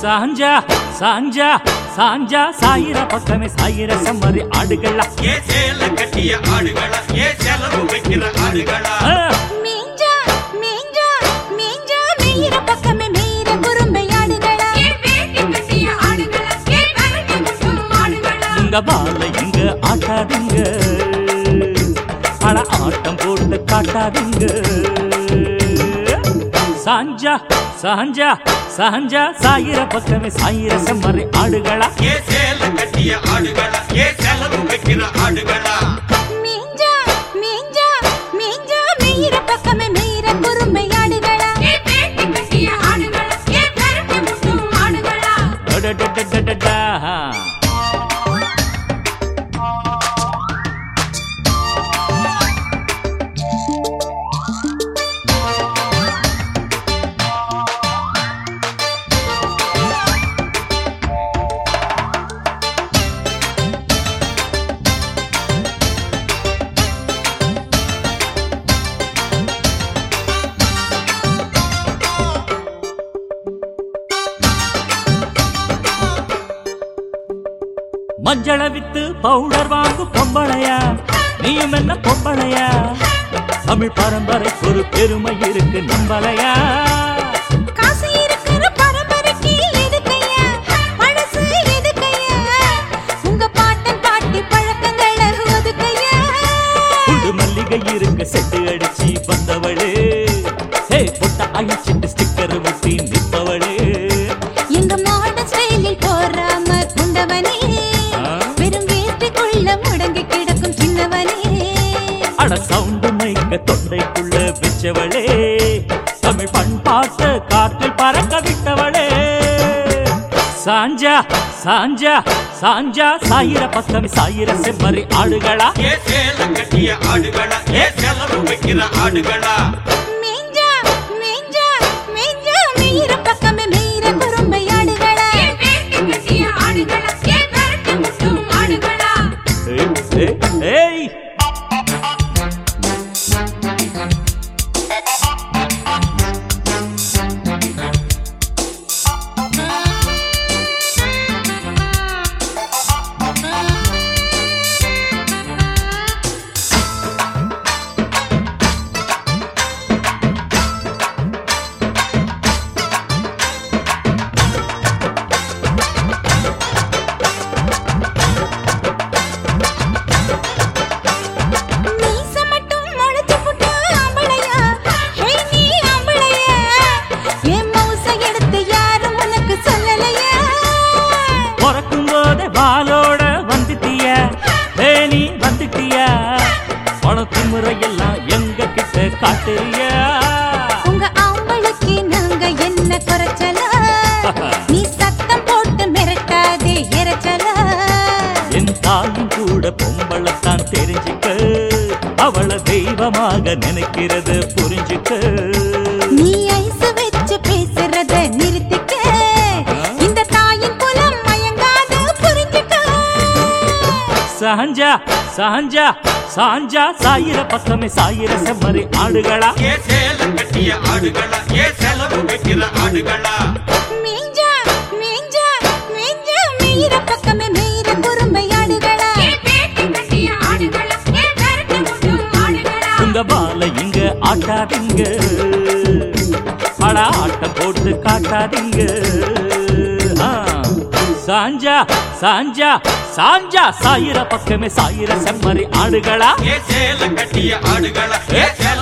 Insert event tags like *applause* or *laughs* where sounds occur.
சாஞ்சா சாஞ்சா சாஞ்சா சாயிர பக்கமே சாயிர செம்மறி ஆடுகளா. ஏ சேல கட்டிய ஆடுகளா ஏ செலவு வைக்கிற ஆடுகளா? மேஞ்சா மேஞ்சா மேஞ்சா மேயிற பக்கமே மேயிற குறும்பையாடுகளா உங்க பால இங்க ஆட்டாதீங்க. அட ஆட்டம் போட்டு காட்டாதீங்க. சாஞ்சா சாஞ்சா சாஞ்சா சாயிர பக்கமே சாயிர செம்மறை ஆடுகளா? ஏ சேல கட்டிய ஆடுகளா? ஏ சேல மஞ்சள வித்து பவுடர் வாங்கு பொம்பளையா? நீயும் என்ன பொம்பளையா? தமிழ் பரம்பரைக்கு ஒரு பெருமை இருக்கு மல்லிகை இருக்க செட்டு அடிச்சு வந்தவளே. ஹே பொட்ட அழிச்சிட்டு ஸ்டிக்கர் ஒட்டி நிற்பவளே. எங்க மாடர்ன் ஸ்டைலில் போறாம குண்டவனே. தொண்டைக்குள்ள வச்சவளே தமிழ் பண்பாட்டு காற்றில் பறக்க விட்டவளே. சாஞ்சா சாஞ்சா சாஞ்சா சாயிர பக்கம் சாயிர செம்மறி ஆடுகளா? ஏ சேல கட்டிய ஆடுகளா? ஏ செலவு வைக்கிற ஆடுகளா? பணத்து முறையெல்லாம் எங்க கிட்ட காட்டுறியா? உங்க ஆம்பளைக்கு நாங்க என்ன குறைச்சலா? *laughs* நீ சத்தம் போட்டு மிரட்டாதே இறைச்சலா என் தாயும் கூட பொம்பளைத்தான் தெரிஞ்சுக்க. அவளை தெய்வமாக நினைக்கிறது புரிஞ்சுக்க. நீ ஐஸ் வச்சு பேசுறத நிறுத்திக்க. இந்த தாயின் குலம் மயங்காத புரிஞ்சுக்க. சாஞ்சா சாஞ்சா சாஞ்சா சாயிர பக்கமே சாயிர செம்மறி ஆடுகளா? ஏ சேல கட்டிய ஆடுகளா? ஏ செலவு வைக்கிற ஆடுகளா? பால இங்க ஆட்டாதீங்க. பட ஆட்டம் போட்டு காட்டாதீங்க. சாஞ்சா சாஞ்சா சாஞ்சா சாயிர பக்கமே சாயிர செம்மறி ஆடுகளா? ஏ சேல கட்டிய ஆடுகளா? ஏ செலவு